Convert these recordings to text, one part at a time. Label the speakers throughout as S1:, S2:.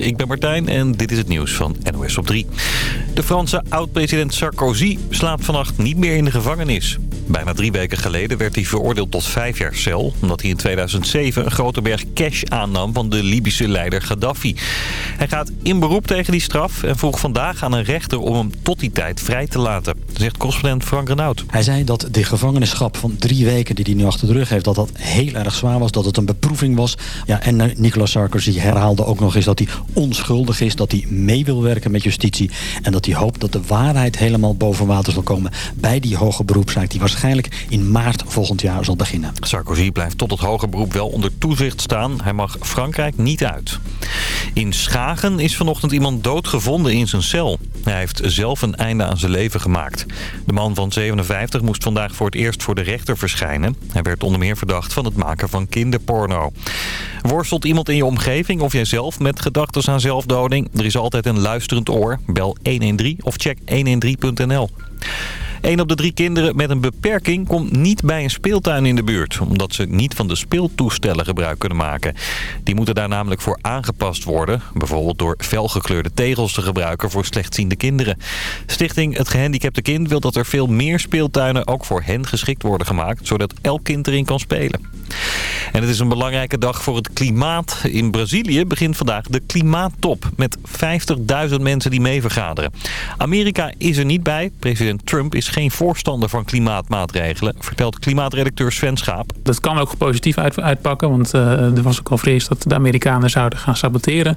S1: Ik ben Martijn en dit is het nieuws van NOS op 3. De Franse oud-president Sarkozy slaapt vannacht niet meer in de gevangenis. Bijna drie weken geleden werd hij veroordeeld tot vijf jaar cel... omdat hij in 2007 een grote berg cash aannam van de Libische leider Gaddafi. Hij gaat in beroep tegen die straf en vroeg vandaag aan een rechter om hem tot die tijd vrij te laten. Zegt correspondent Frank Renaud.
S2: Hij zei dat de gevangenisschap van drie weken die hij nu achter de rug heeft... dat dat heel erg zwaar was, dat het een beproeving was. Ja, en eh, Nicolas Sarkozy herhaalde ook nog eens dat hij onschuldig is... dat hij mee wil werken met justitie... en dat hij hoopt dat de waarheid helemaal boven water zal komen... bij die hoge beroepszaak die waarschijnlijk in maart volgend jaar zal beginnen.
S1: Sarkozy blijft tot het hoge beroep wel onder toezicht staan. Hij mag Frankrijk niet uit. In Schagen is vanochtend iemand doodgevonden in zijn cel. Hij heeft zelf een einde aan zijn leven gemaakt. De man van 57 moest vandaag voor het eerst voor de rechter verschijnen. Hij werd onder meer verdacht van het maken van kinderporno. Worstelt iemand in je omgeving of jij zelf met gedachten aan zelfdoding? Er is altijd een luisterend oor. Bel 113 of check 113.nl. Een op de drie kinderen met een beperking komt niet bij een speeltuin in de buurt. Omdat ze niet van de speeltoestellen gebruik kunnen maken. Die moeten daar namelijk voor aangepast worden. Bijvoorbeeld door felgekleurde tegels te gebruiken voor slechtziende kinderen. Stichting Het Gehandicapte Kind wil dat er veel meer speeltuinen ook voor hen geschikt worden gemaakt. Zodat elk kind erin kan spelen. En het is een belangrijke dag voor het klimaat. In Brazilië begint vandaag de klimaattop met 50.000 mensen die mee vergaderen. Amerika is er niet bij. President Trump is geen voorstander van klimaatmaatregelen, vertelt klimaatredacteur Sven Schaap.
S3: Dat kan ook positief uit, uitpakken, want uh, er was ook al vrees dat de Amerikanen zouden gaan saboteren.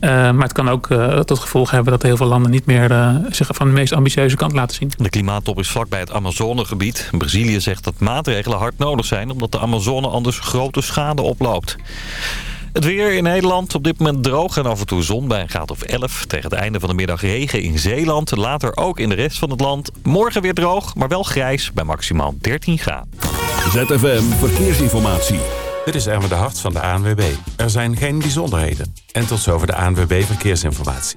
S3: Uh, maar het kan ook uh, tot gevolg hebben dat heel veel landen niet meer zich van de meest ambitieuze kant laten zien.
S1: De klimaattop is vlakbij het Amazonegebied. Brazilië zegt dat maatregelen hard nodig zijn omdat de Amazone anders grote schade oploopt. Het weer in Nederland op dit moment droog en af en toe zon bij een graad of 11. Tegen het einde van de middag regen in Zeeland. Later ook in de rest van het land. Morgen weer droog, maar wel grijs bij maximaal 13 graden.
S4: ZFM Verkeersinformatie.
S5: Dit is Erme de Hart van de ANWB. Er zijn geen bijzonderheden. En tot zover de ANWB Verkeersinformatie.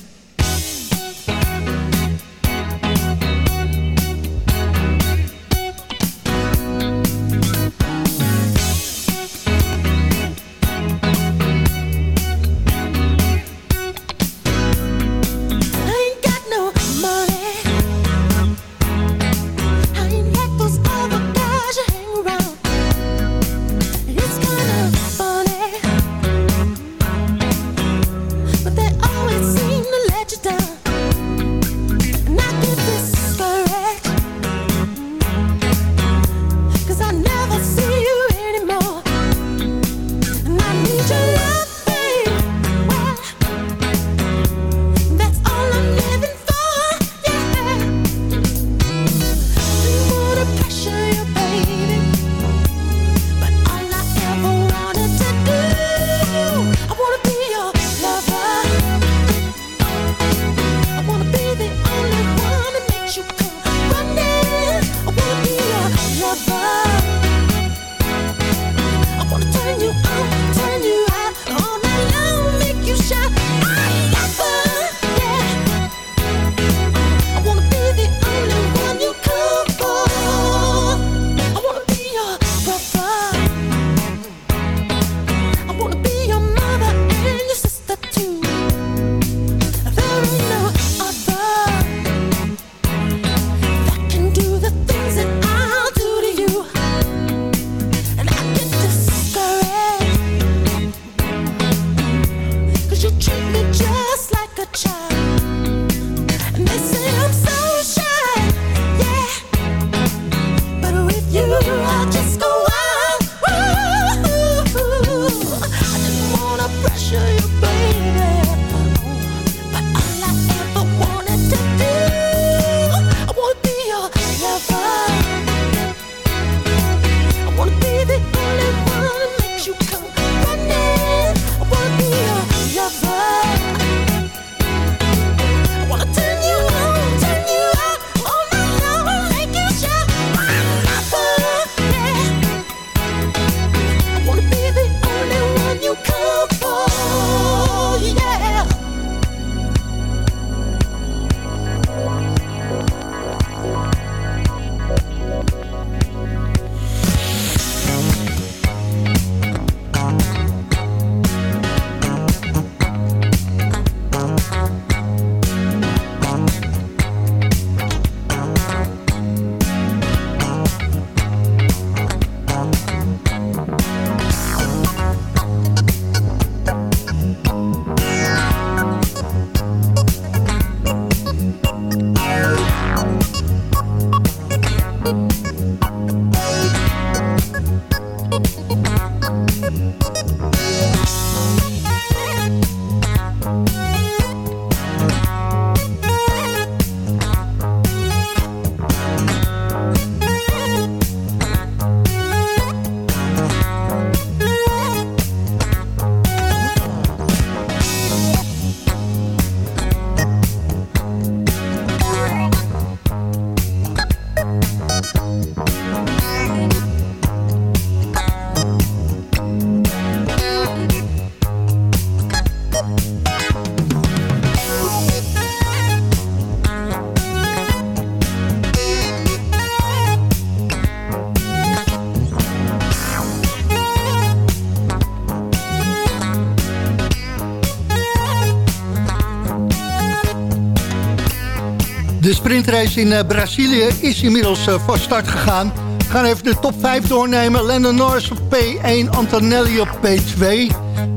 S6: De sprintrace in uh, Brazilië is inmiddels uh, van start gegaan. We gaan even de top 5 doornemen. Landon Norris op P1, Antonelli op P2,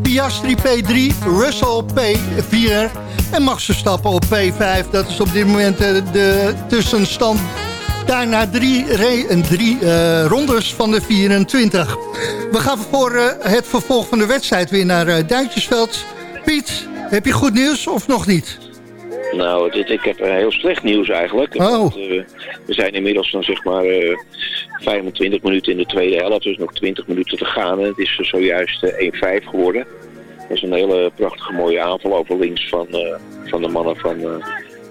S6: Piastri P3, Russell P4 en Max Verstappen op P5. Dat is op dit moment uh, de tussenstand. Daarna drie, drie rondes van de 24. We gaan voor het vervolg van de wedstrijd weer naar Duitsersveld. Piet, heb je goed nieuws of nog niet?
S7: Nou, dit, ik heb heel slecht nieuws eigenlijk.
S6: Oh. Want,
S7: uh, we zijn inmiddels dan zeg maar uh, 25 minuten in de tweede helft, dus nog 20 minuten te gaan. En het is zojuist 1-5 geworden. Dat is een hele prachtige mooie aanval over links van, van de mannen van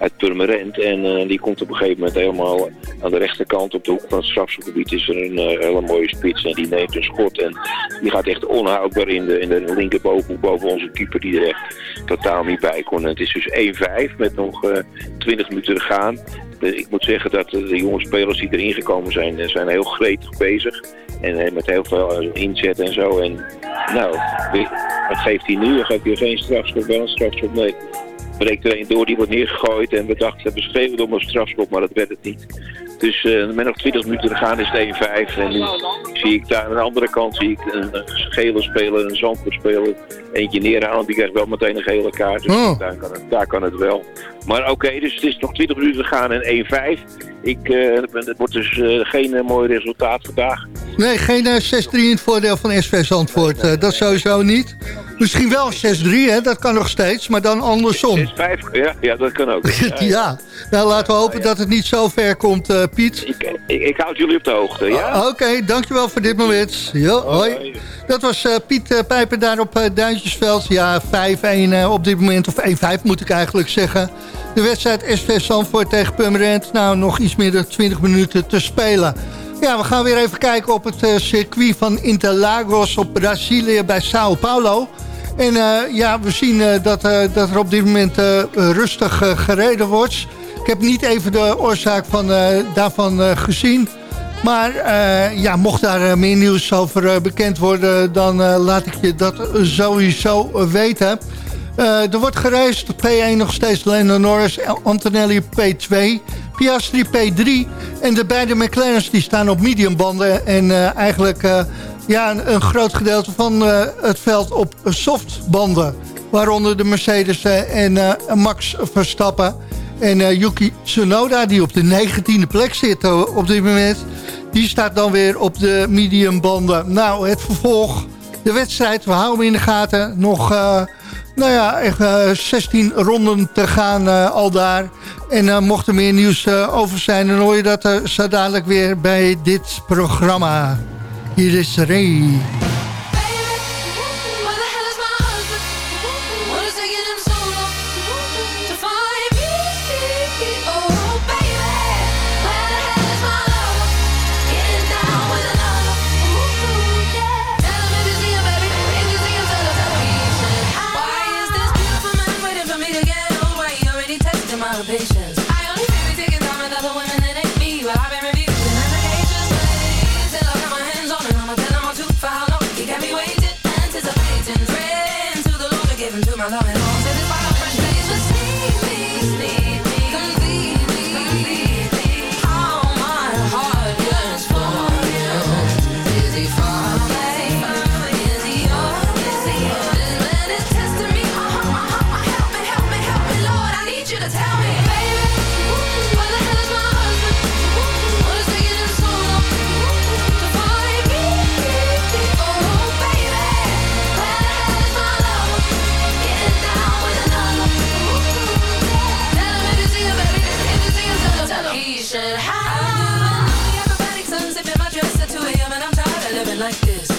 S7: uit Purmerend. En uh, die komt op een gegeven moment helemaal aan de rechterkant op de hoek van het strafschopgebied is er een uh, hele mooie spits. En die neemt een schot en die gaat echt onhoudbaar in de, in de boven onze keeper die er echt totaal niet bij kon. En het is dus 1-5 met nog uh, 20 minuten te gaan. ik moet zeggen dat de jonge spelers die erin gekomen zijn, zijn heel gretig bezig. En met heel veel inzet en zo. En nou, wat geeft hij nu? Geeft hij geen strafschop? Wel een strafschop? Nee breekt er een door, die wordt neergegooid. En we dachten, we beschreven om een strafschop, maar dat werd het niet. Dus uh, met nog 20 minuten te gaan is het 1-5. En nu zie ik daar aan de andere kant zie ik een, gele speler, een Zandvoort speler. Eentje neerhalen, die krijgt wel meteen een gele kaart. Dus oh. daar, kan het, daar kan het wel. Maar oké, okay, dus het is nog 20 minuten te gaan en 1-5. Ik, uh, het wordt dus uh, geen mooi resultaat vandaag.
S6: Nee, geen 6-3 in het voordeel van SV Zandvoort. dat sowieso niet. Misschien wel 6-3, hè? dat kan nog steeds, maar dan andersom.
S7: 6-5, ja, ja, dat kan ook.
S6: ja, ja. nou laten we hopen dat het niet zo ver komt, uh, Piet.
S7: Ik, ik, ik, houd jullie op de hoogte, ja?
S6: Oké, okay, dankjewel voor dit moment. Jo, hoi. Dat was uh, Piet uh, Pijper daar op Duintjesveld. Ja, 5-1 op dit moment, of 1-5 moet ik eigenlijk zeggen. De wedstrijd SV Zandvoort tegen Pummerend. Nou, nog iets meer dan 20 minuten te spelen. Ja, we gaan weer even kijken op het circuit van Interlagos op Brazilië bij Sao Paulo. En uh, ja, we zien uh, dat, dat er op dit moment rustig gereden wordt. Ik heb niet even de oorzaak van, daarvan gezien. Maar ja, mocht daar meer nieuws over bekend worden... dan laat ik je dat sowieso weten. er wordt gereisd, P1 nog steeds Lando Norris, Antonelli P2... Piastri P3 en de beide McLaren's die staan op mediumbanden... en eigenlijk ja, een, groot gedeelte van uh, het veld op softbanden. Waaronder de Mercedes en Max Verstappen. En Yuki Tsunoda, die op de 19e plek zit op dit moment... die staat dan weer op de mediumbanden. Nou, het vervolg, de wedstrijd, we houden hem in de gaten. Nog, nou ja, echt 16 ronden te gaan al daar. En mocht er meer nieuws over zijn, dan hoor je dat zo dadelijk weer bij dit programma. Hier is Ray. Even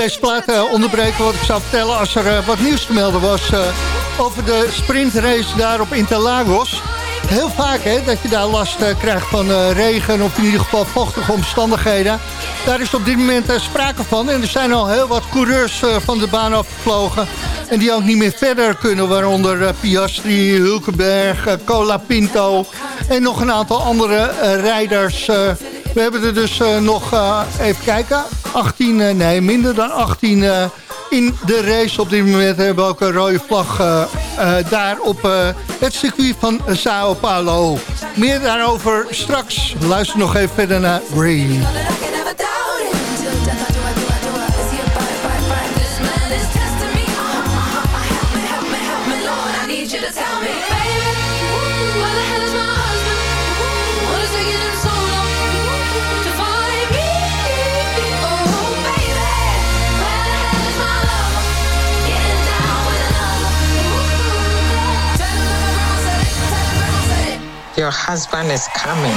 S6: deze plaat uh, onderbreken wat ik zou vertellen als er uh, wat nieuws te melden was uh, over de sprintrace daar op Interlagos. heel vaak hè, dat je daar last krijgt van regen... of in ieder geval vochtige omstandigheden. Daar is op dit moment sprake van. En er zijn al heel wat coureurs van de baan afgevlogen... en die ook niet meer verder kunnen. Waaronder Piastri, Hulkenberg, Cola Pinto... en nog een aantal andere rijders... we hebben er dus nog, even kijken, 18, nee, minder dan 18 in de race. Op dit moment hebben we ook een rode vlag uh, daar op het circuit van Sao Paulo. Meer daarover straks. Luister nog even verder naar Ray.
S8: Your husband is coming.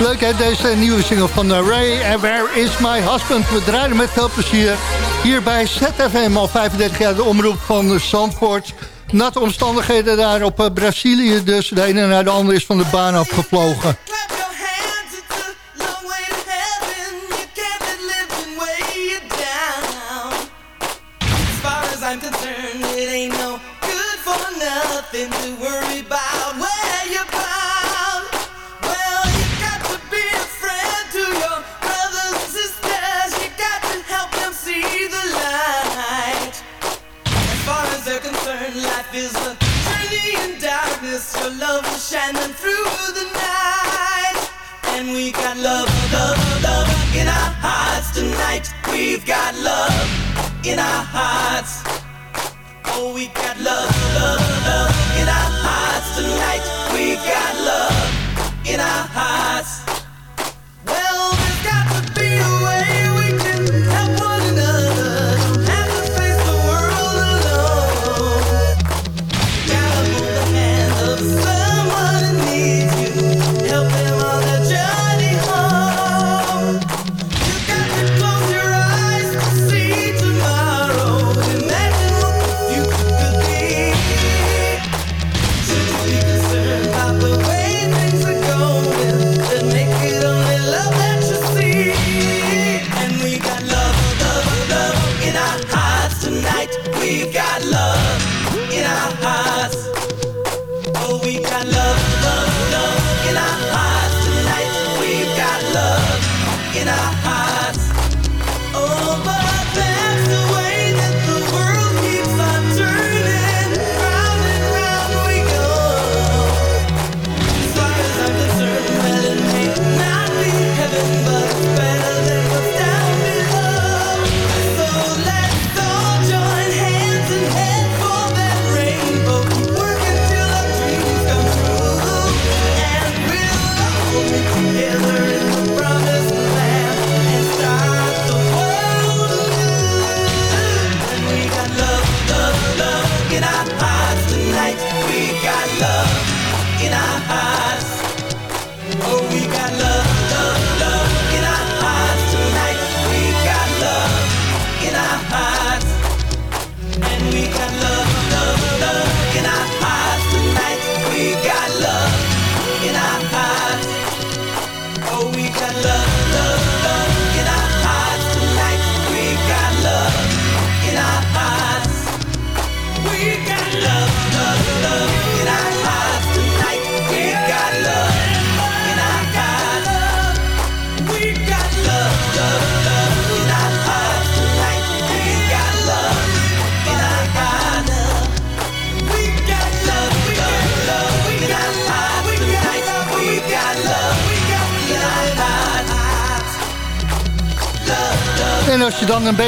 S6: Leuk hè, deze nieuwe single van uh, Ray. And Where is my husband? We draaien met veel plezier hier bij ZFM. Al 35 jaar de omroep van Zandvoort. Natte omstandigheden daar op uh, Brazilië dus. De ene naar de andere is van de baan afgevlogen.
S9: Them through the night. And we got love, love, love in our hearts tonight. We've got love in our hearts. Oh, we got love, love, love in our hearts tonight. We've got love in our hearts.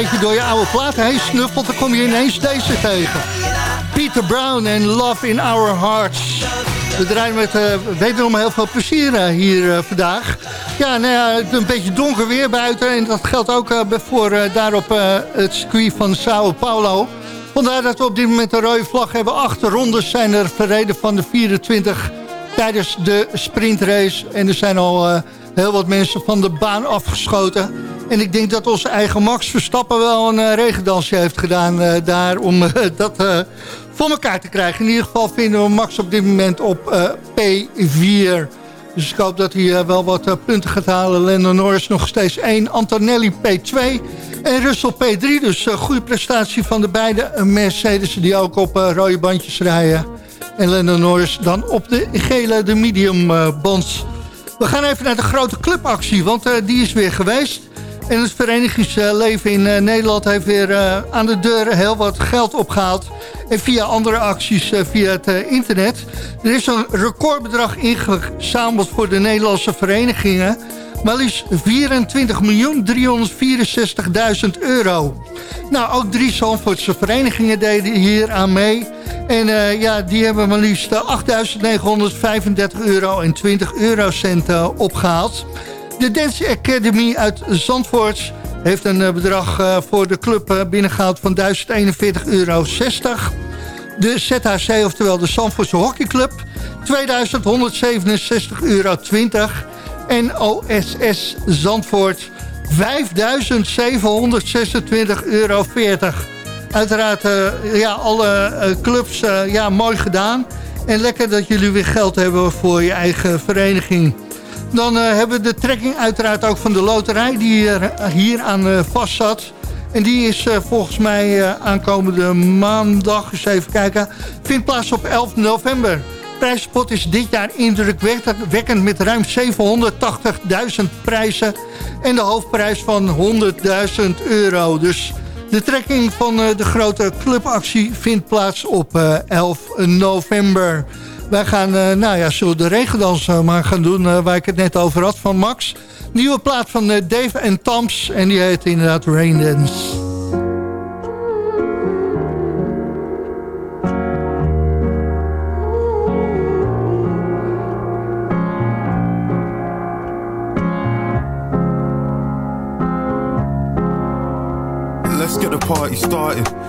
S6: Door je oude platen heen snuffelt... dan kom je ineens deze tegen. Peter Brown en Love in Our Hearts. We draaien met uh, wederom heel veel plezier uh, hier uh, vandaag. Ja, nou ja, het is een beetje donker weer buiten. En dat geldt ook voor daar op het circuit van Sao Paulo. Vandaar dat we op dit moment een rode vlag hebben. Acht rondes zijn er verreden van de 24 tijdens de sprintrace. En er zijn al heel wat mensen van de baan afgeschoten. En ik denk dat onze eigen Max Verstappen wel een eh, regendansje heeft gedaan eh, daar om eh, dat voor elkaar te krijgen. In ieder geval vinden we Max op dit moment op eh, P4. Dus ik hoop dat hij wel wat punten gaat halen. Lando Norris nog steeds 1, Antonelli P2 en Russell P3. Dus goede prestatie van de beide Mercedes die ook op rode bandjes rijden. En Lando Norris dan op de gele, de medium bands. We gaan even naar de grote clubactie, want die is weer geweest. En het verenigingsleven in uh, Nederland heeft weer uh, aan de deur heel wat geld opgehaald. En via andere acties uh, via het internet. Er is een recordbedrag ingezameld voor de Nederlandse verenigingen. Maar liefst 24.364.000 euro. Nou, ook drie Zandvoortse verenigingen deden hier aan mee. En ja, die hebben maar liefst 8.935 euro en 20 eurocent opgehaald. De Dance Academy uit Zandvoort heeft een uh, bedrag uh, voor de club uh, binnengehaald van 1041,60 euro. De ZHC, oftewel de Zandvoortse Hockeyclub, 2167,20 euro. En OSS Zandvoort, 5726,40 euro. Uiteraard, ja, alle clubs, ja, mooi gedaan. En lekker dat jullie weer geld hebben voor je eigen vereniging. Dan uh, hebben we de trekking uiteraard ook van de loterij die er hier aan uh, vast zat. En die is volgens mij aankomende maandag, eens even kijken, vindt plaats op 11 november. Prijspot is dit jaar indrukwekkend met ruim 780.000 prijzen. En de hoofdprijs van 100.000 euro. Dus de trekking van de grote clubactie vindt plaats op 11 november. Wij gaan, uh, nou ja, zullen de regendans uh, maar gaan doen uh, waar ik het net over had van Max. Nieuwe plaat van Dave en Tams en die heet inderdaad Rain Dance.
S10: Let's get the party started.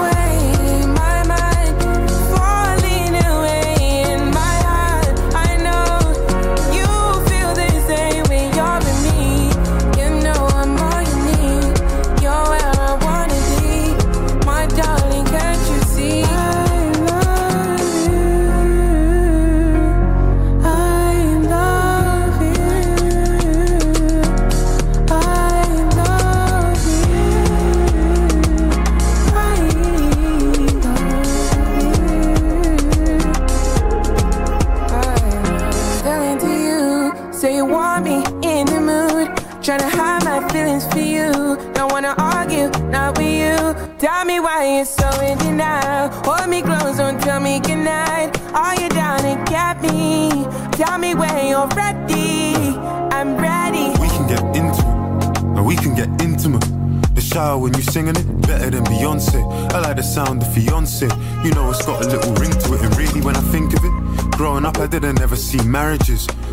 S11: Tell me why you're so in denial. Hold me close, don't tell me goodnight. Are you down to get me? Tell me when you're ready. I'm ready.
S10: We can get into it. No, we can get intimate. The shower when you're singing it, better than Beyonce. I like the sound of fiance. You know it's got a little ring to it, and really when I think of it, growing up I didn't ever see marriages.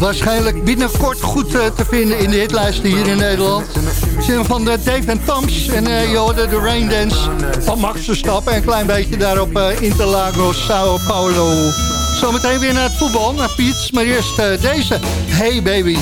S6: Waarschijnlijk binnenkort goed eh, te vinden in de hitlijsten hier in Nederland. Zin van de Dave en Toms. En eh, je hoorde de Raindance van Max Verstappen. En een klein beetje daarop eh, Interlagos, Sao Paulo. Zometeen weer naar het voetbal, naar Piets. Maar eerst eh, deze. Hey baby.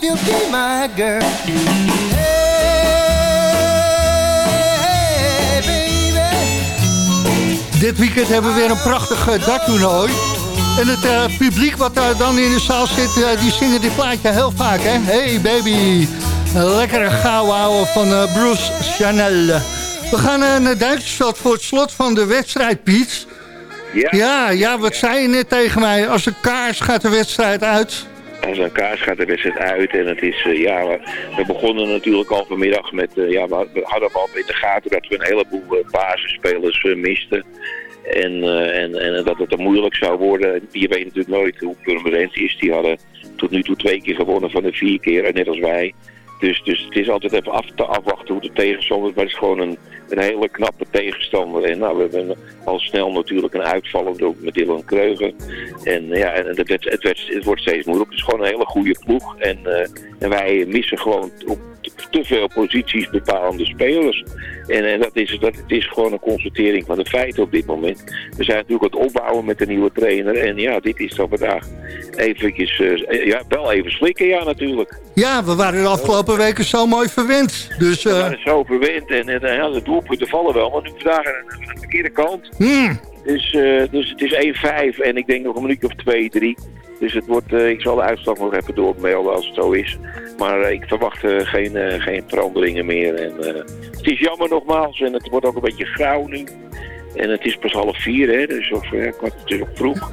S9: If you'll be my girl. Hey, baby.
S6: Dit weekend hebben we weer een prachtig darttoernooi. En het eh, publiek wat daar dan in de zaal zit, eh, die zingen dit plaatje heel vaak, hè? Hey baby, een lekkere gauw houden van eh, Bruce Chanel. We gaan naar Duitsersveld voor het slot van de wedstrijd, Piet.
S7: Ja.
S6: Ja, ja, wat zei je net tegen mij? Als een kaars gaat de wedstrijd uit.
S7: Als een kaars gaat de wedstrijd uit en het is, eh, ja, we, begonnen natuurlijk al vanmiddag met, eh, ja, we, hadden al in de gaten dat we een heleboel eh, basisspelers misten. En, en, en dat het er moeilijk zou worden. Je weet natuurlijk nooit hoe Purmerend is. Die hadden tot nu toe twee keer gewonnen van de vier keer, net als wij. Dus, dus het is altijd even af te afwachten hoe de tegenstander. Maar het is gewoon een, een hele knappe tegenstander. En nou, we hebben al snel natuurlijk een uitvallende ook met Dylan Kreuger. En ja, en het, het, het, werd- het wordt steeds moeilijk. Het is gewoon een hele goede ploeg. En, eh, en wij missen gewoon op te- veel posities bepalende spelers. En, en dat is, dat, het is gewoon een constatering van de feiten op dit moment. We zijn natuurlijk aan het opbouwen met de nieuwe trainer. En ja, dit is dan vandaag eventjes, eh, ja, wel even slikken, ja natuurlijk.
S6: Ja, we waren de afgelopen weken zo mooi verwend. Dus,
S7: We
S6: eh,
S7: waren zo verwend en, en ja, de doelpunten vallen wel, maar nu vandaag aan de, aan de verkeerde kant.
S6: hmm,
S7: Dus, dus het is 1-5 en ik denk nog een minuutje of 2, 3. Dus het wordt, eh, ik zal de uitslag nog even doormelden als het zo is. Maar eh, ik verwacht geen, geen veranderingen meer. En, het is jammer nogmaals en het wordt ook een beetje grauw nu. En het is pas half vier, hè, dus of, kwart- het is vroeg.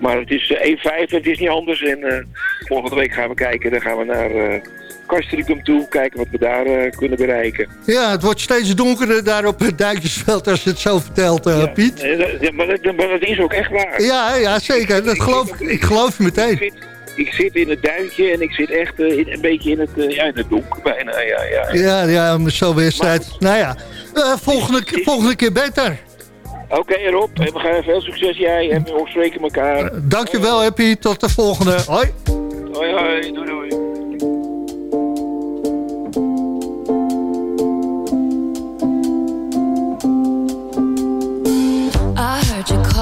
S7: Maar het is eh, 1-5 en het is niet anders. En volgende week gaan we kijken. Dan gaan we naar Castricum toe. Kijken wat we daar eh, kunnen bereiken.
S6: ja, het wordt steeds donkerder daar op het Duitsersveld als je het zo vertelt, eh, Piet.
S7: Ja, maar, dat, maar dat is ook echt waar.
S6: Ja, ja, zeker. Dat geloof, ik geloof je meteen.
S7: Ik zit in het duintje en ik zit echt eh, in, een beetje in het, ja, in het donker bijna. Ja, ja.
S6: Ja, ja, maar zo'n wedstrijd. Nou ja, volgende, volgende keer beter.
S7: Oké Rob, en we gaan veel succes jij en we spreken elkaar.
S6: Dankjewel, Happy. Tot de volgende. Hoi.
S7: Hoi hoi, doei doei.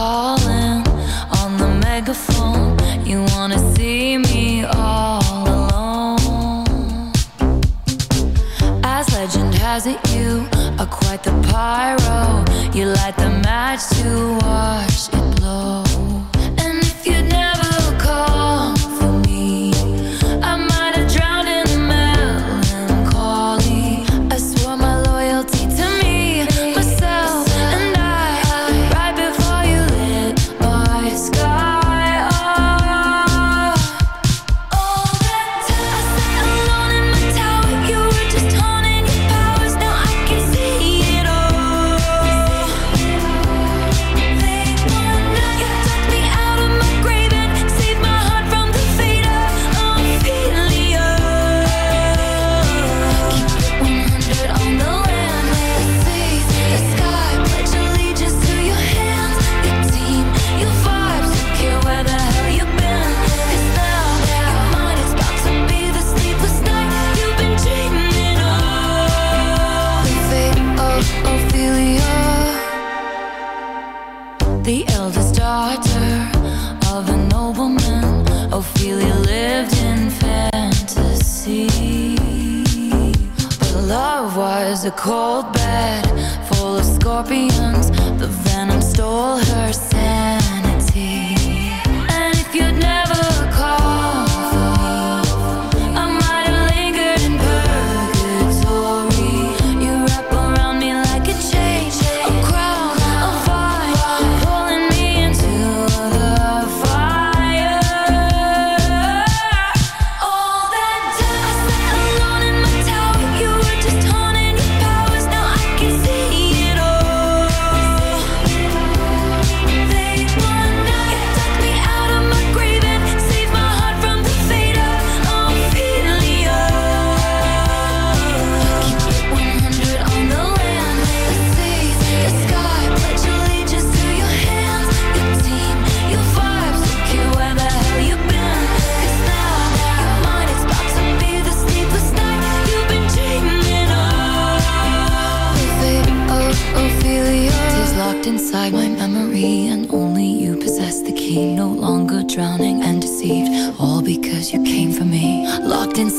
S12: Calling on the megaphone. You wanna see me all alone. As legend has it, you are quite the pyro. You light the match to watch it blow. A cold bed full of scorpions. The venom stole her sanity. And if you'd never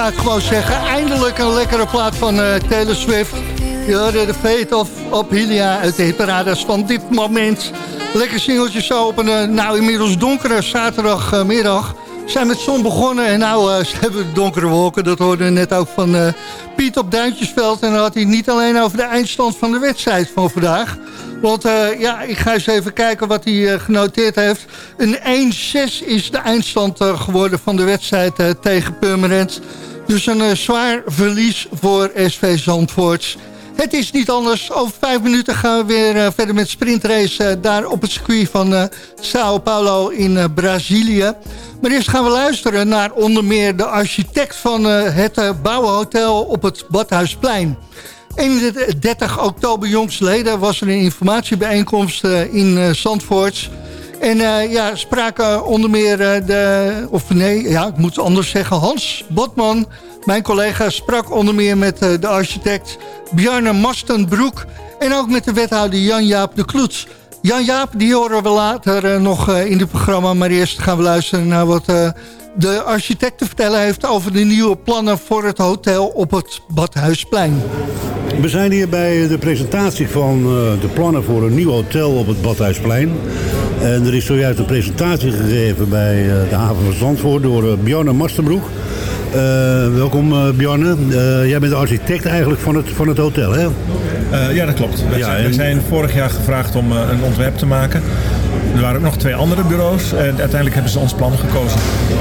S6: Ik ga het gewoon zeggen. Eindelijk een lekkere plaat van eh, Taylor Swift. Je hoorde de Fate of Ophelia uit de hitparades van dit moment. Lekker singeltje zo op een eh, nou inmiddels donkere zaterdagmiddag. We zijn met zon begonnen en nou eh, hebben we donkere wolken. Dat hoorden we net ook van Piet op Duintjesveld. En dan had hij niet alleen over de eindstand van de wedstrijd van vandaag. Want ja, ik ga eens even kijken wat hij genoteerd heeft. Een 1-6 is de eindstand geworden van de wedstrijd tegen Purmerend. Dus een eh, zwaar verlies voor SV Zandvoort. Het is niet anders. Over vijf minuten gaan we weer eh, verder met sprintrace... eh, daar op het circuit van Sao Paulo in Brazilië. Maar eerst gaan we luisteren naar onder meer de architect... van het Bouwhotel op het Badhuisplein. 31 oktober jongstleden was er een informatiebijeenkomst in Zandvoort... En eh, ja, spraken onder meer eh, de, of nee, ja, ik moet anders zeggen, Hans Botman, mijn collega, sprak onder meer met eh, de architect Bjarne Mastenbroek en ook met de wethouder Jan-Jaap de Kloets. Jan-Jaap, die horen we later nog in het programma, maar eerst gaan we luisteren naar wat de architect te vertellen heeft over de nieuwe plannen voor het hotel op het Badhuisplein.
S13: We zijn hier bij de presentatie van eh, de plannen voor een nieuw hotel op het Badhuisplein. En er is zojuist een presentatie gegeven bij eh, de haven van Zandvoort door eh, Bjarne Masterbroek. Eh, welkom uh, Bjarne. Uh, jij bent de architect eigenlijk van het, van het hotel, hè?
S14: Uh, ja, dat klopt. We,
S13: Ja,
S14: zijn, we
S13: en-
S14: zijn vorig jaar gevraagd om uh, een ontwerp te maken. Er waren ook nog twee andere bureaus en uiteindelijk hebben ze ons plan gekozen.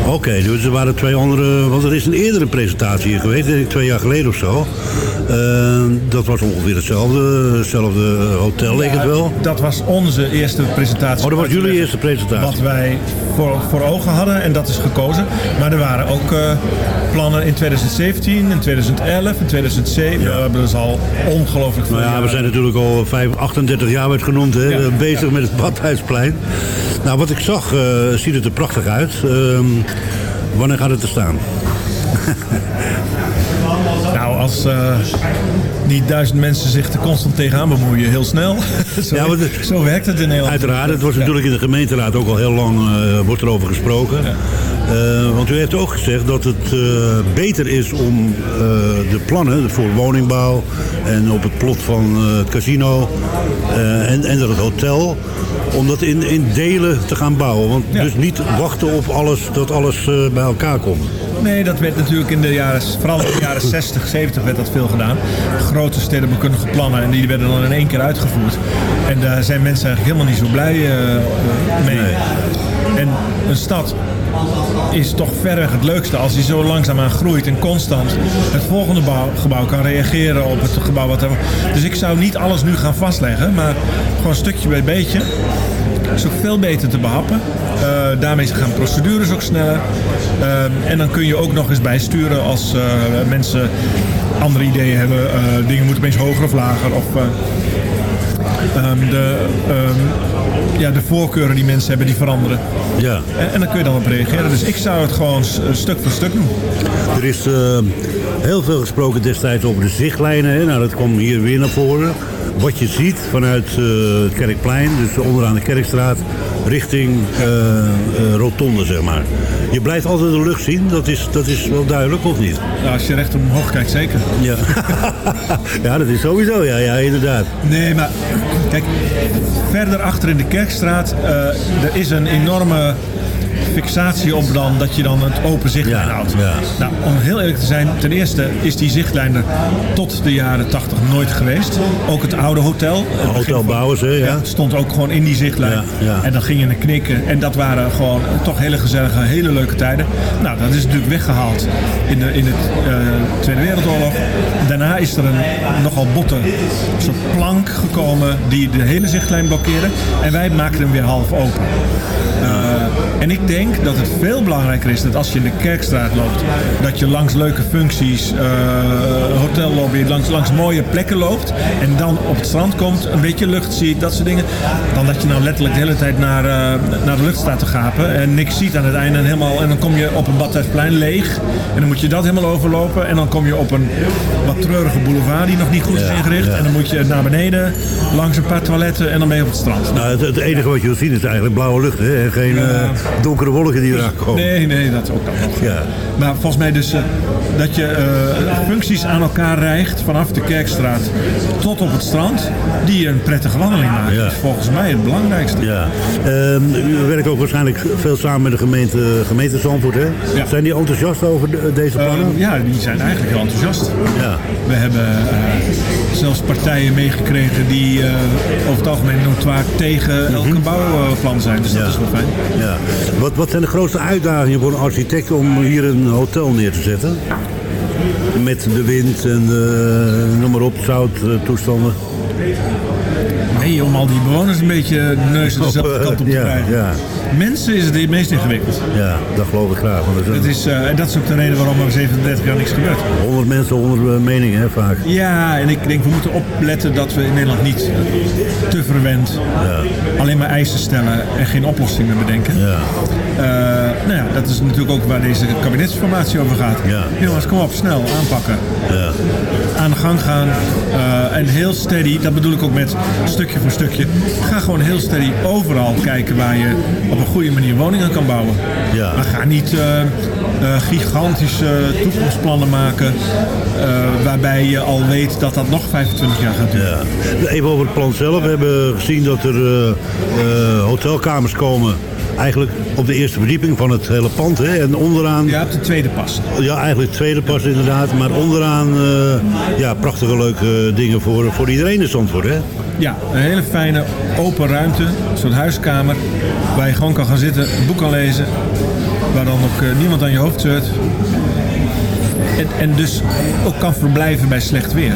S13: Oké, dus er waren twee andere... Want er is een eerdere presentatie hier geweest, denk ik twee jaar geleden of zo. Eh, dat was ongeveer hetzelfde, hetzelfde hotel, leek het wel.
S14: Dat was onze eerste presentatie.
S13: Oh, dat was jullie eerste presentatie.
S14: Wat wij voor, voor ogen hadden en dat is gekozen. Maar er waren ook uh, plannen in 2017, in 2011, in 2007. We hebben dus al ongelooflijk veel
S13: Nou ja, we zijn natuurlijk al 5, 38 jaar werd genoemd, hè,
S14: Ja.
S13: bezig met het Badhuisplein. Nou, wat ik zag, eh, ziet het er prachtig uit. Ehm, wanneer gaat het er staan?
S14: Nou, als die duizend mensen zich er constant tegenaan bemoeien, heel snel. zo,
S13: Ja,
S14: zo werkt het in Nederland.
S13: Uiteraard, het was natuurlijk in de gemeenteraad ook al heel lang eh, wordt erover gesproken. Eh, want u heeft ook gezegd dat het eh, beter is om de plannen voor woningbouw en op het plot van het casino en, en dat het hotel, om dat in, in delen te gaan bouwen. Want dus niet wachten op alles, dat alles bij elkaar komt.
S14: Nee, dat werd natuurlijk in de jaren, vooral in de jaren 60, 70 werd dat veel gedaan. Grote stedenbouwkundige plannen en die werden dan in één keer uitgevoerd. En daar zijn mensen eigenlijk helemaal niet zo blij eh, mee. een stad is toch verreweg het leukste als hij zo langzaamaan groeit en constant het volgende bouw- gebouw kan reageren op het gebouw wat er. Dus ik zou niet alles nu gaan vastleggen, maar gewoon stukje bij beetje. Is ook veel beter te behappen. Eh, daarmee gaan procedures ook sneller. Eh, en dan kun je ook nog eens bijsturen als eh, mensen andere ideeën hebben. Eh, dingen moeten opeens hoger of lager. Of eh, ehm, de, ehm, ja, de voorkeuren die mensen hebben, die veranderen.
S13: Ja.
S14: En, en dan kun je dan op reageren. Dus ik zou het gewoon stuk voor stuk doen.
S13: Er is heel veel gesproken destijds over de zichtlijnen. Hè? Nou, dat kwam hier weer naar voren. Wat je ziet vanuit eh, het Kerkplein, dus onderaan de Kerkstraat, richting eh, eh, Rotonde, zeg maar. Je blijft altijd de lucht zien, dat is, dat is wel duidelijk, of niet?
S14: Als je recht omhoog kijkt, zeker.
S13: Ja, ja dat is sowieso, ja, ja inderdaad.
S14: Nee, maar kijk, verder achter in de Kerkstraat, er is een enorme fixatie op dan dat je dan het open zichtlijn houdt. Nou, om heel eerlijk te zijn, ten eerste is die zichtlijn er tot de jaren 80 nooit geweest. Ook het oude hotel. het
S13: Hotel Bouwers, hè, ja.
S14: stond ook gewoon in die zichtlijn.
S13: Ja, ja.
S14: En dan ging je naar knikken. En dat waren gewoon toch hele gezellige, hele leuke tijden. Nou, dat is natuurlijk weggehaald in de, in eh, Tweede Wereldoorlog. Daarna is er een nogal botte soort plank gekomen die de hele zichtlijn blokkeerde. En wij maakten hem weer half open. Eh, en ik denk dat het veel belangrijker is dat als je in de Kerkstraat loopt, dat je langs leuke functies, eh hotellobby, langs, langs mooie plekken loopt en dan op het strand komt, een beetje lucht ziet, dat soort dingen. Dan dat je nou letterlijk de hele tijd naar, eh, naar de lucht staat te gapen en niks ziet aan het einde en, helemaal, en dan kom je op een Badhuisplein leeg en dan moet je dat helemaal overlopen en dan kom je op een treurige boulevard die nog niet goed is ingericht en dan moet je naar beneden langs een paar toiletten en dan ben je op het strand.
S13: Nou, het, het enige wat je wil zien is eigenlijk blauwe lucht, hè? en geen eh, donkere wolken die eraan komen.
S14: Nee, nee, dat ook nog.
S13: Ja.
S14: Maar volgens mij dus eh, dat je eh, functies aan elkaar rijgt vanaf de Kerkstraat tot op het strand, die een prettige wandeling maken.
S13: Ja.
S14: Dat is volgens mij het belangrijkste.
S13: Ja. Ehm, u werkt ook waarschijnlijk veel samen met de gemeente, gemeente Zandvoort, hè?
S14: Ja.
S13: Zijn die enthousiast over de- deze plannen?
S14: Eh, ja, die zijn eigenlijk heel enthousiast.
S13: Ja.
S14: We hebben eh, zelfs partijen meegekregen die eh, over het algemeen notoire tegen elke bouwplan zijn. Dus dat is wel fijn.
S13: Ja. Wat, wat zijn de grootste uitdagingen voor een architect om hier een hotel neer te zetten? Met de wind en noem maar op, zouttoestanden.
S14: Nee, om al die bewoners een beetje neus dezelfde kant op te
S13: ja,
S14: krijgen.
S13: ja.
S14: Mensen is het het meest ingewikkeld.
S13: Ja, dat geloof ik graag. Want
S14: Het
S13: zijn
S14: is, eh, en dat is ook de reden waarom er 37 jaar niks gebeurt.
S13: 100 mensen, 100 eh, meningen, hè, vaak.
S14: Ja, en ik denk we moeten opletten dat we in Nederland niet te verwend alleen maar eisen stellen en geen oplossingen bedenken.
S13: Ja.
S14: Eh, nou ja, dat is natuurlijk ook waar deze kabinetsformatie over gaat.
S13: Ja.
S14: Jongens, kom op, snel aanpakken.
S13: Ja.
S14: Aan de gang gaan en heel steady, dat bedoel ik ook met stukje voor stukje. Ga gewoon heel steady overal kijken waar je op een goede manier woningen kan bouwen.
S13: Ja.
S14: Maar ga niet eh, eh, gigantische toekomstplannen maken eh, waarbij je al weet dat dat nog 25 jaar gaat duren.
S13: Ja. Even over het plan zelf. We hebben gezien dat er eh, eh, hotelkamers komen. Eigenlijk op de eerste verdieping van het hele pand. Hè? En onderaan...
S14: Ja, op de tweede pas.
S13: Ja, eigenlijk tweede pas inderdaad. Maar onderaan eh, ja, prachtige leuke dingen voor, voor iedereen in Zandvoort. Hè?
S14: Ja, een hele fijne open ruimte, een soort huiskamer, waar je gewoon kan gaan zitten, een boek kan lezen, waar dan ook eh, niemand aan je hoofd zeurt. En, en dus ook kan verblijven bij slecht weer.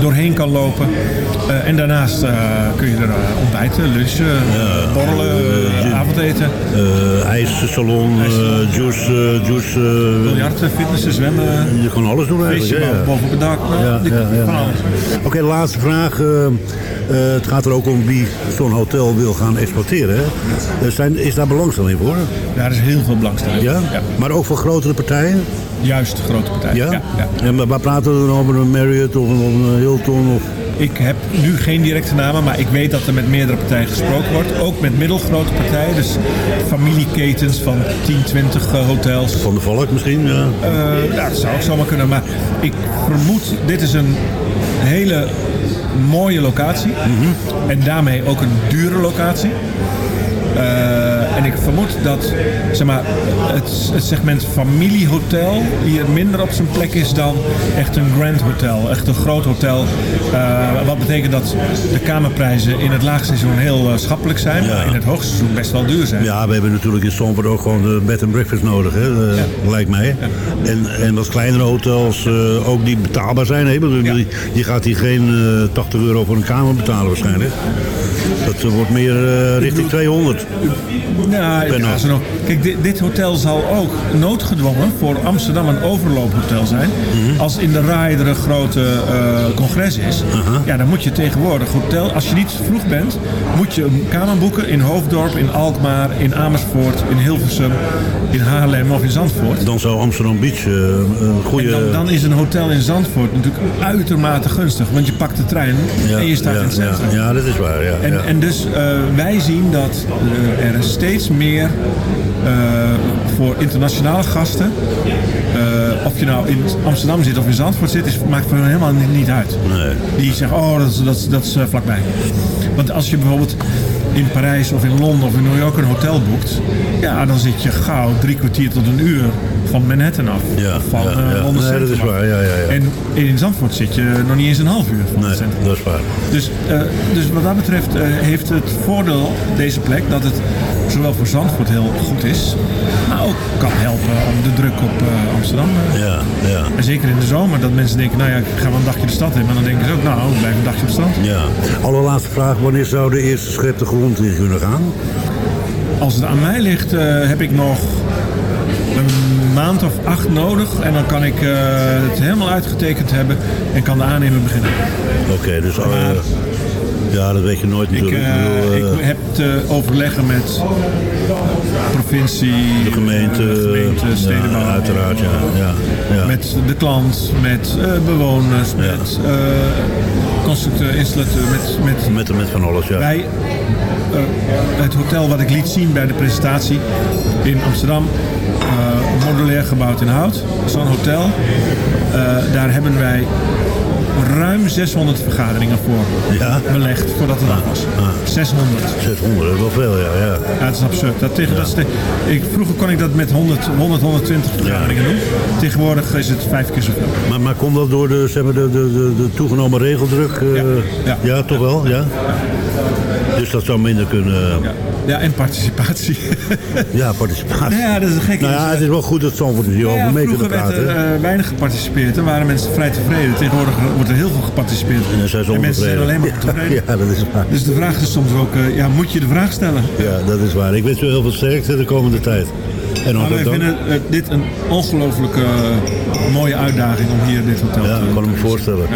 S14: Doorheen kan lopen. Eh, en daarnaast eh, kun je er eh, ontbijten, lunchen, borrelen, avondeten.
S13: Ijssalon, juice, juice
S14: Biljarten, fitnessen, zwemmen.
S13: Je kan alles doen eigenlijk. ja.
S14: boven op het dak.
S13: Ja, ja, ja, ja. Oké, laatste vraag. Het gaat er ook om wie zo'n hotel wil gaan exploiteren. Er zijn, is daar belangstelling voor?
S14: Ja, er is heel veel belangstelling.
S13: Ja? Maar ook voor grotere partijen?
S14: Juist, grote partijen.
S13: Ja?
S14: Ja, ja.
S13: En waar praten we dan over? Een Marriott of een, Hilton? Of...
S14: Ik heb nu geen directe namen, maar ik weet dat er met meerdere partijen gesproken wordt. Ook met middelgrote partijen, dus familieketens van 10, 20 eh, hotels.
S13: Van de Valk misschien, ja.
S14: Eh, ja, dat zou ook zomaar kunnen, maar ik vermoed, dit is een hele mooie locatie. En daarmee ook een dure locatie. Eh, en ik vermoed dat zeg maar, het, het segment familiehotel hier minder op zijn plek is dan echt een grand hotel. Echt een groot hotel. Eh, wat betekent dat de kamerprijzen in het laagseizoen heel eh, schappelijk zijn. Maar in het hoogseizoen best wel duur zijn.
S13: Ja, we hebben natuurlijk in Stamford ook gewoon de bed and breakfast nodig, hè, lijkt mij. En, en wat kleinere hotels ook die betaalbaar zijn. Hè? Die gaat hier geen eh, 80 euro voor een kamer betalen waarschijnlijk. Dat wordt meer richting 200.
S14: Ja,
S13: Per
S14: ja, nog. Kijk, dit, dit hotel zal ook noodgedwongen voor Amsterdam een overloophotel zijn.
S13: Mhm.
S14: Als in de RAI er een grote eh, congres is. Ja, dan moet je tegenwoordig hotel. Als je niet vroeg bent, moet je een kamer boeken in Hoofddorp, in Alkmaar, in Amersfoort, in Hilversum, in Haarlem of in Zandvoort.
S13: Dan zou Amsterdam Beach eh, een goede...
S14: Dan, dan is een hotel in Zandvoort natuurlijk uitermate gunstig. Want je pakt de trein
S13: Ja,
S14: en je staat
S13: ja,
S14: in het centrum.
S13: Ja, dat is waar. Ja,
S14: En, en dus eh, wij zien dat eh, er steeds meer eh, voor internationale gasten, eh, of je nou in Amsterdam zit of in Zandvoort zit, is, maakt voor hen helemaal niet, uit. Die zeggen, oh, dat is, dat is, dat is vlakbij. Want als je bijvoorbeeld in Parijs of in Londen of in New York een hotel boekt, ja, dan zit je gauw drie kwartier tot een uur van Manhattan af.
S13: Ja,
S14: van
S13: ja,
S14: eh,
S13: ja. Nee, dat is
S14: af.
S13: waar, ja, ja, ja.
S14: En in Zandvoort zit je nog niet eens een half uur van het centrum.
S13: dat is waar.
S14: Dus, eh, dus wat dat betreft eh, heeft het voordeel, deze plek, dat het zowel voor Zandvoort heel goed is, maar ook kan helpen om de druk op Amsterdam.
S13: Ja, ja.
S14: En zeker in de zomer, dat mensen denken, nou ja, ik ga wel een dagje de stad in. Maar dan denken ze ook, nou, ik blijf een dagje op strand.
S13: Ja. Allerlaatste vraag, wanneer zou de eerste schep de grond in kunnen gaan?
S14: Als het aan mij ligt, heb ik nog maand of acht nodig. En dan kan ik eh, het helemaal uitgetekend hebben en kan de aannemer beginnen.
S13: Oké, dus... eh, ja, dat weet je nooit
S14: Ik,
S13: natuurlijk.
S14: eh,
S13: Ik bedoel,
S14: ik heb te overleggen met provincie,
S13: de gemeente,
S14: eh, gemeente stedenbouw.
S13: ja, uiteraard, ja. ja, ja.
S14: Met de klant, met bewoners, met constructeur, installateur, met, met,
S13: met, met van alles, ja.
S14: Eh, het hotel wat ik liet zien bij de presentatie in Amsterdam, modulair gebouwd in hout, zo'n hotel. Eh, daar hebben wij ruim 600 vergaderingen voor belegd voordat het af was. 600.
S13: 600, dat is wel veel, ja. ja.
S14: Ja, het is absurd. Dat tegen, dat is te- ik, vroeger kon ik dat met 100, 100 120 vergaderingen doen. Tegenwoordig is het vijf keer zoveel.
S13: Maar, maar komt dat door de, zeg maar, de, de, de, de toegenomen regeldruk? eh,
S14: Ja.
S13: ja. toch wel? Ja. Dus dat zou minder kunnen...
S14: Ja, en participatie.
S13: Ja, participatie.
S14: Ja, dat is een gekke.
S13: Nou ja, het is wel goed dat Zandvoort hier over mee kunnen
S14: werd
S13: praten.
S14: er eh, weinig geparticipeerd en waren mensen vrij tevreden. Tegenwoordig wordt er heel veel geparticipeerd.
S13: En dan zijn ze
S14: en mensen zijn alleen maar tevreden.
S13: Ja, dat is waar.
S14: Dus de vraag is soms ook, eh, ja, moet je de vraag stellen?
S13: Ja, dat is waar. Ik wens u heel veel sterkte de komende tijd. En ook
S14: wij vinden eh, dit een ongelooflijke eh, mooie uitdaging om hier dit hotel
S13: Ja,
S14: te
S13: ik kan me voorstellen.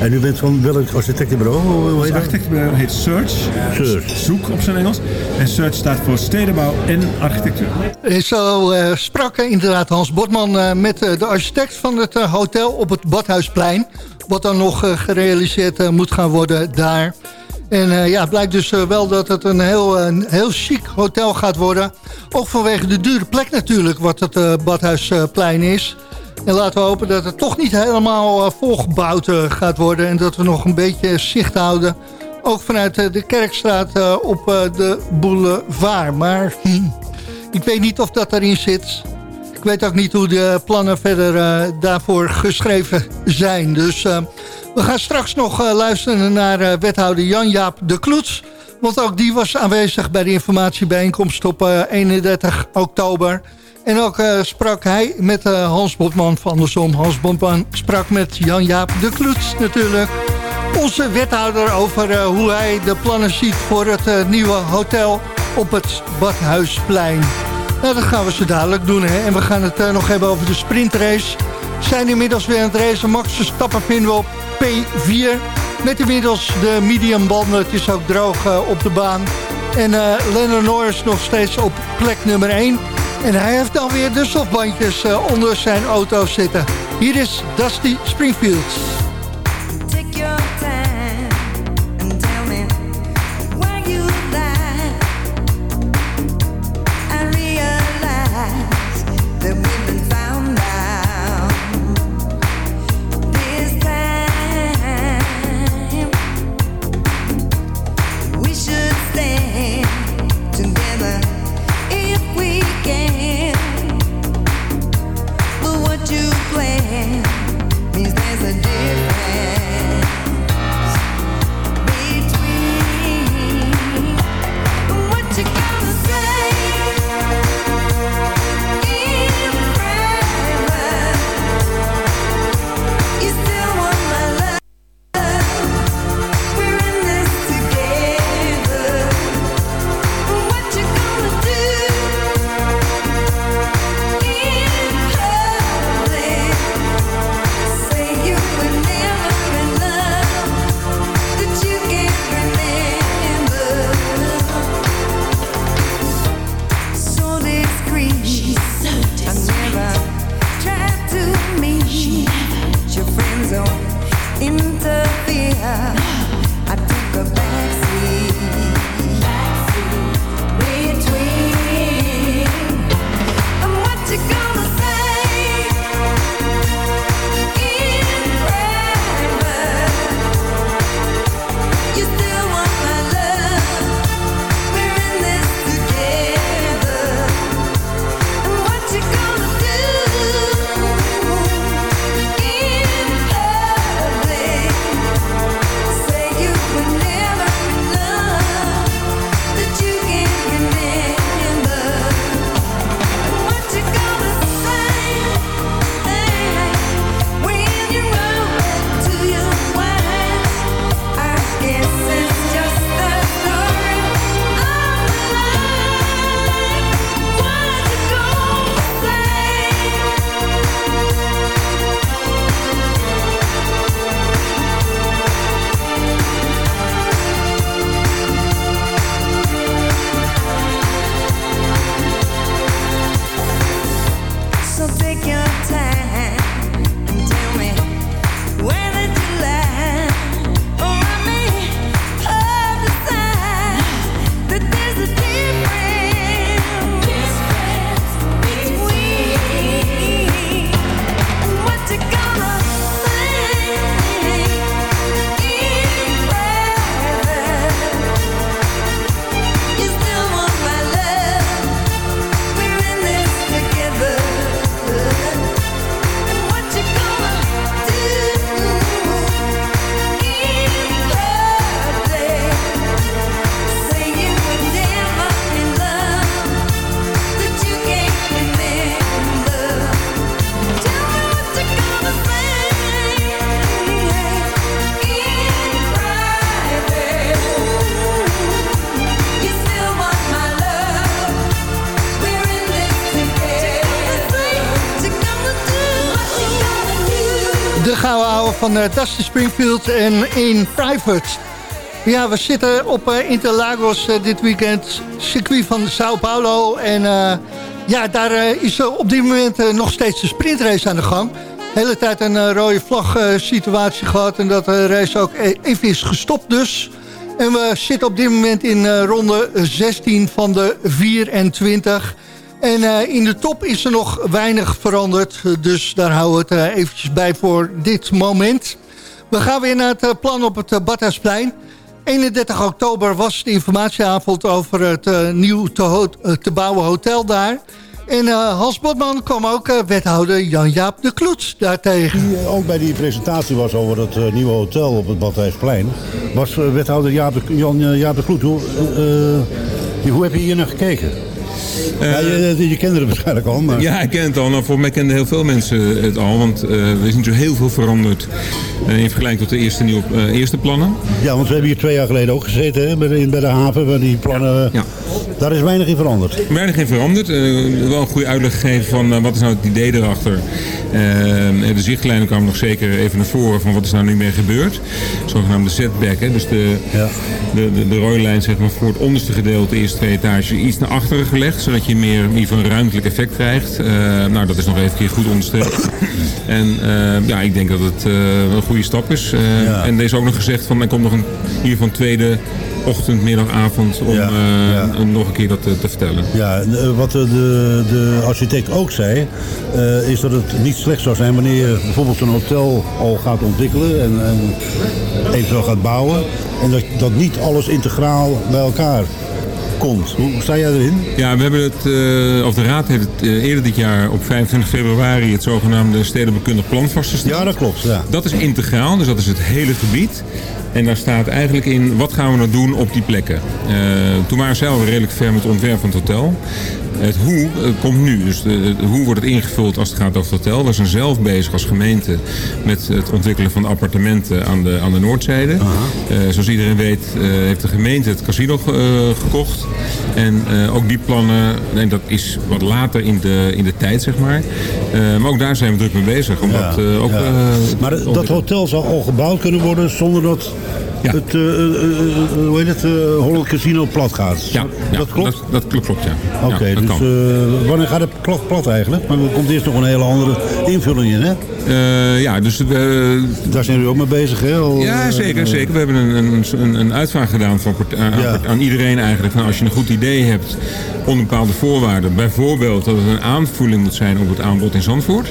S13: En u bent van welk architectenbureau? Hoe heet
S14: architectenbureau heet Search.
S13: Search.
S14: Zoek op zijn Engels. En Search staat voor stedenbouw en architectuur.
S6: En zo eh, sprak eh, inderdaad Hans Botman eh, met de architect van het eh, hotel op het Badhuisplein. Wat dan nog eh, gerealiseerd moet gaan worden daar. En eh, ja, het blijkt dus wel dat het een heel, een heel chic hotel gaat worden. Ook vanwege de dure plek natuurlijk, wat het eh, Badhuisplein is. En laten we hopen dat het toch niet helemaal eh, volgebouwd eh, gaat worden. En dat we nog een beetje zicht houden. Ook vanuit eh, de Kerkstraat op de boulevard. Maar hm, ik weet niet of dat erin zit. Ik weet ook niet hoe de plannen verder daarvoor geschreven zijn. Dus we gaan straks nog luisteren naar wethouder Jan-Jaap de Kloets. Want ook die was aanwezig bij de informatiebijeenkomst op eh, 31 oktober. En ook eh, sprak hij met eh, Hans Botman van andersom. Hans Botman sprak met Jan-Jaap de Kloets natuurlijk. Onze wethouder over eh, hoe hij de plannen ziet voor het nieuwe hotel op het Badhuisplein. Nou, dat gaan we zo dadelijk doen. Hè? En we gaan het nog hebben over de sprintrace. Zijn inmiddels weer aan het racen. Max Verstappen vinden op P4. Met inmiddels de medium banden. Het is ook droog op de baan. En Lennon Norris nog steeds op plek nummer 1. En hij heeft dan weer de softbandjes eh, onder zijn auto zitten. Hier is Dusty Springfield. Van eh, Dusty Springfield en In Private. Ja, we zitten op eh, Interlagos eh, dit weekend, circuit van Sao Paulo. En ja, daar is op dit moment nog steeds de sprintrace aan de gang. De hele tijd een rode vlag situatie gehad en dat de race ook even is gestopt dus. En we zitten op dit moment in ronde 16 van de 24. En eh, in de top is er nog weinig veranderd. Dus daar houden we het eh, eventjes bij voor dit moment. We gaan weer naar het eh, plan op het uh, Badhuisplein. 31 oktober was de informatieavond over het nieuw te, te bouwen hotel daar. En eh, Hans Botman kwam ook wethouder Jan-Jaap de Kloets daartegen.
S13: Die ook bij die presentatie was over het nieuwe hotel op het Badhuisplein... was wethouder Jaap de, Jan eh, Jaap de Kloet. Hoe, hoe heb je hier naar gekeken? Ja, je, je kende het waarschijnlijk al, maar...
S15: Ja, ik ken het al. Nou, voor mij kenden heel veel mensen het al. Want eh, er is niet zo heel veel veranderd eh, in vergelijking tot de eerste, nieuwe, eh, eerste plannen.
S13: Ja, want we hebben hier twee jaar geleden ook gezeten hè, bij, de, bij de haven. Waar die plannen,
S15: Ja.
S13: Daar is weinig in veranderd.
S15: Weinig in veranderd. Eh, wel een goede uitleg gegeven van eh, wat is nou het idee erachter. Eh, de zichtlijnen kwamen nog zeker even naar voren van wat is nou nu mee gebeurd. Zogenaamde setback. Hè? Dus de, de, de, de rode lijn zeg maar, voor het onderste gedeelte, de eerste twee etages, iets naar achteren gelegd. Zodat je meer in ieder geval een ruimtelijk effect krijgt. Nou, dat is nog even keer goed onderstreept. En ja, ik denk dat het een goede stap is. En er is ook nog gezegd van er komt nog een, een tweede ochtend, middag, avond om eh, nog een keer dat te, te vertellen.
S13: Ja, eh, wat de, de, de architect ook zei, eh, is dat het niet slecht zou zijn wanneer je bijvoorbeeld een hotel al gaat ontwikkelen en, en eventueel gaat bouwen. En dat, dat niet alles integraal bij elkaar komt. Hoe sta jij erin?
S15: Ja, we hebben het, eh, of de Raad heeft het eh, eerder dit jaar op 25 februari het zogenaamde stedenbekundig plan vastgesteld.
S13: Ja, dat klopt. Ja.
S15: Dat is integraal, dus dat is het hele gebied. En daar staat eigenlijk in, wat gaan we nou doen op die plekken? Eh, toen waren zij al redelijk ver met het ontwerp van het hotel. Het hoe eh, komt nu. Dus de, de hoe wordt het ingevuld als het gaat over het hotel. We zijn zelf bezig als gemeente met het ontwikkelen van appartementen aan de, aan de noordzijde. Eh, zoals iedereen weet eh, heeft de gemeente het casino ge- gekocht. En ook die plannen, en dat is wat later in de, in de tijd zeg maar. Maar ook daar zijn we druk mee bezig. Omdat, ook,
S13: Ja. maar dat hotel zal al gebouwd kunnen worden zonder dat het, eh, eh, eh, hoe heet het, Holland Casino plat gaat.
S15: Ja, ja,
S13: dat klopt?
S15: Dat, dat klopt, ja.
S13: Oké,
S15: Ja,
S13: dus wanneer gaat het plat, plat eigenlijk? Maar er komt eerst nog een hele andere invulling in, hè?
S15: Ja, dus...
S13: Daar zijn jullie ook mee bezig, hè? Al,
S15: Ja, zeker, zeker. We hebben een, een, een, een uitvraag gedaan van, aan,
S13: Ja.
S15: aan iedereen eigenlijk. Nou, als je een goed idee hebt onder bepaalde voorwaarden. Bijvoorbeeld dat het een aanvulling moet zijn op het aanbod in Zandvoort.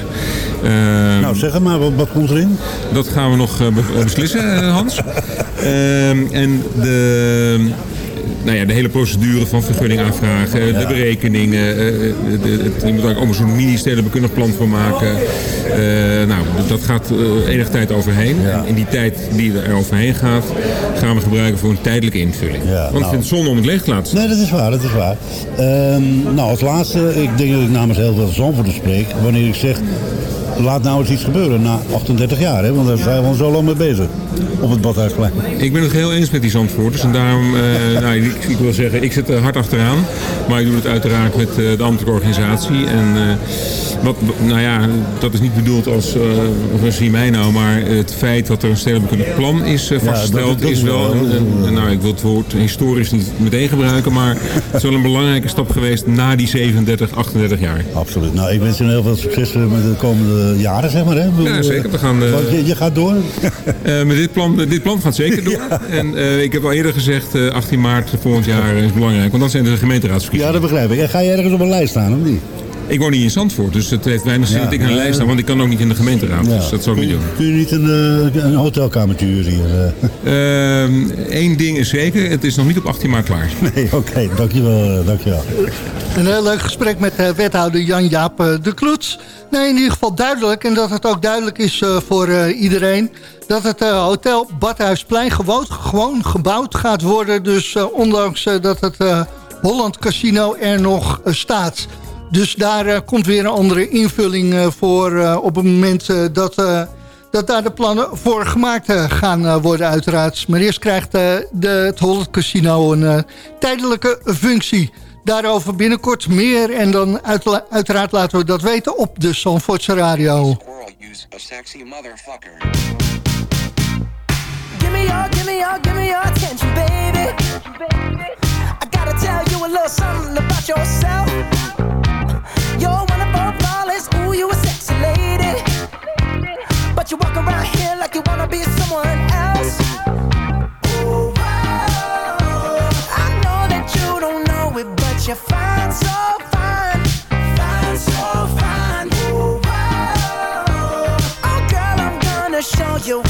S15: Ehm,
S13: Nou, zeg maar, wat, wat komt erin?
S15: Dat gaan we nog eh, be- beslissen, eh, Hans. Ehm, en de, nou ja, de hele procedure van vergunning aanvragen, eh, de berekeningen. eh, de, het, je moet daar ook zo'n mini-stedenbekundig plan voor maken. Eh, nou, dat gaat eh enige tijd overheen. En in die tijd die er overheen gaat, gaan we gebruiken voor een tijdelijke invulling. Want ik
S13: nou.
S15: vind het zonde om het leeg te laten.
S13: Nee, dat is waar, dat is waar. Ehm, nou, als laatste, ik denk dat ik namens heel veel Zandvoorters spreek, wanneer ik zeg, laat nou eens iets gebeuren na 38 jaar, hè? Want daar zijn we al zo lang mee bezig, op het Badhuisplein.
S15: Ik ben het heel eens met die Zandvoorters. En daarom, eh, nou, ik, ik wil zeggen, ik zit er hard achteraan. Maar ik doe het uiteraard met eh, de ambtelijke organisatie. En eh, wat, nou ja, dat is niet bedoeld als, of zie mij nou, maar het feit dat er een stedelijk plan is
S13: Ja,
S15: vastgesteld,
S13: dat- dat
S15: is wel,
S13: wel-
S15: een, een- nou ik wil het woord historisch niet meteen gebruiken, maar het is wel een belangrijke stap geweest na die 37, 38 jaar.
S13: Absoluut. Nou, ik wens je heel veel succes met de komende jaren, zeg maar. Hè?
S15: Ja, zeker. We gaan,
S13: want je, je gaat door?
S15: Dit plan, dit plan gaat zeker door. En eh, ik heb al eerder gezegd, eh, 18 maart volgend jaar is belangrijk. Want dan zijn er de gemeenteraadsverkiezingen.
S13: Ja, dat begrijp ik. En ga je ergens op een lijst staan, of niet?
S15: Ik woon niet in Zandvoort, dus het heeft weinig zin
S13: Ja.
S15: dat ik aan een lijst sta. Want ik kan ook niet in de gemeenteraad, dus dat zou ik niet doen.
S13: Kun je niet een, eh, een hotelkamertje huren hier?
S15: Eén Ehm, ding is zeker, het is nog niet op 18 maart klaar.
S13: Nee, oké. dankjewel, eh, dankjewel.
S6: Een heel leuk gesprek met eh, wethouder Jan-Jaap eh, de Kloets. Nee, in ieder geval duidelijk. En dat het ook duidelijk is eh, voor eh, iedereen... dat het eh, hotel Badhuisplein gewoon, gewoon gebouwd gaat worden. Dus eh, ondanks eh, dat het eh, Holland Casino er nog eh, staat. Dus daar eh, komt weer een andere invulling eh, voor eh, op het moment dat, dat daar de plannen voor gemaakt gaan worden uiteraard. Maar eerst krijgt de, het Holland Casino een tijdelijke functie. Daarover binnenkort meer en dan uiteraard laten we dat weten op de Sanfordse Radio.
S16: Baby. I gotta tell you a little something about yourself. you were sexy lady. But you walk around here like you wanna be someone else. Oh, I know that you don't know it, but you're fine, so fine. Fine, so fine. Oh girl, I'm gonna show you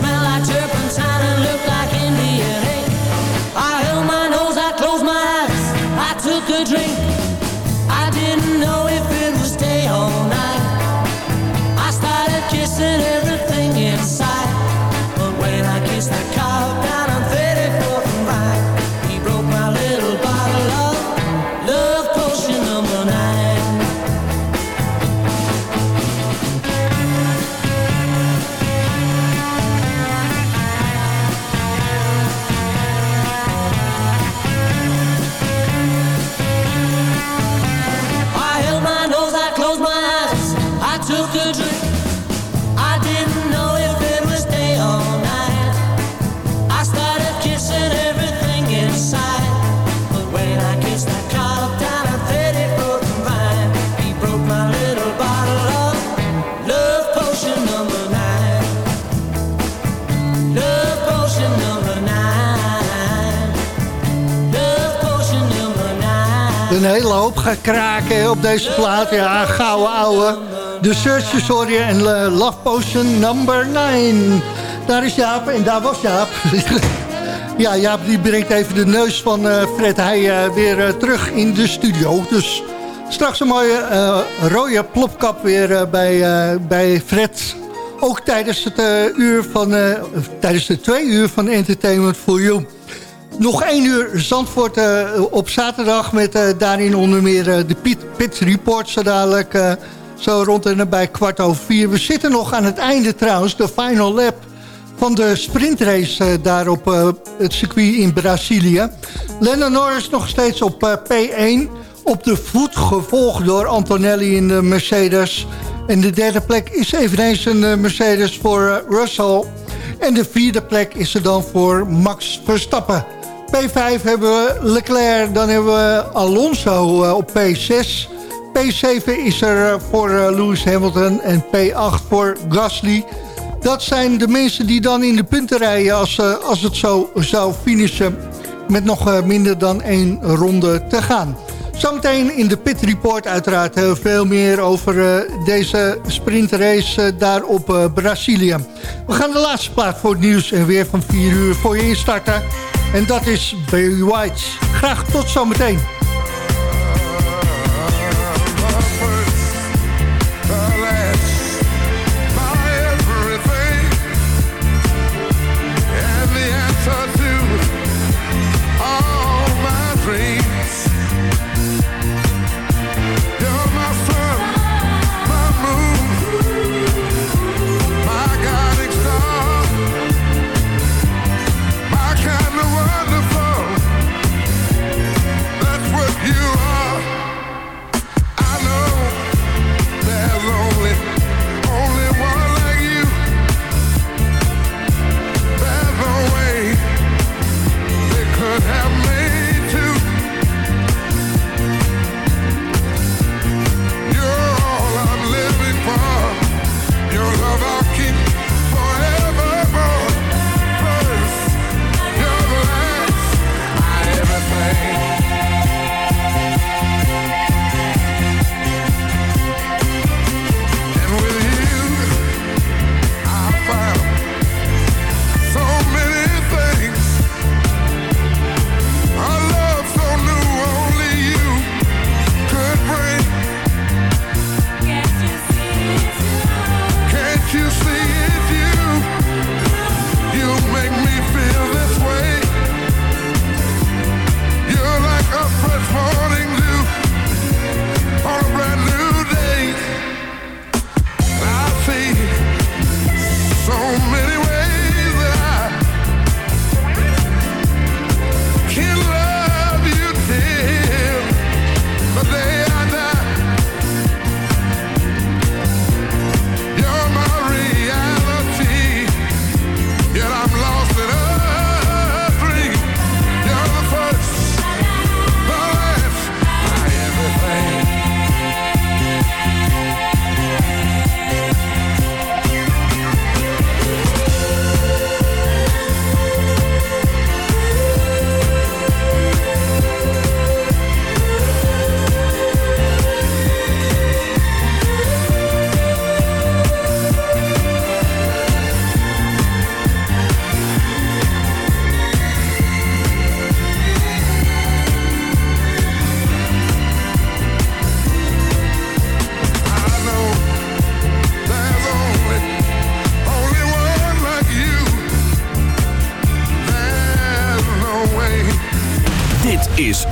S17: smell like turpentine.
S6: kraken op deze plaat. Ja, gouden ouwe. De Search sorry en eh, Love Potion number 9. Daar is Jaap en daar was Jaap. ja, Jaap die brengt even de neus van eh, Fred hij eh, weer terug in de studio. Dus straks een mooie rode plopkap weer bij, bij Fred ook tijdens het, uur van, tijdens de twee uur van Entertainment for You. Nog één uur Zandvoort eh, op zaterdag met eh, daarin onder meer eh, de Pit, Pit Report zo dadelijk. zo rond en nabij kwart over vier. We zitten nog aan het einde trouwens, de final lap van de sprintrace daar op het circuit in Brazilië. Lennon Norris nog steeds op eh, P1. Op de voet gevolgd door Antonelli in de Mercedes. En de derde plek is eveneens een Mercedes voor Russell. En de vierde plek is er dan voor Max Verstappen. P5 hebben we Leclerc, dan hebben we Alonso eh, op P6. P7 is er eh, voor eh, Lewis Hamilton en P8 voor Gasly. Dat zijn de mensen die dan in de punten rijden als, als het zo zou finishen. Met nog minder dan één ronde te gaan. Zometeen in de Pit Report uiteraard veel meer over deze sprintrace daar op Brazilië. We gaan de laatste plaat voor het nieuws en weer van 4 uur voor je instarten. En dat is Barry White. Graag tot zometeen.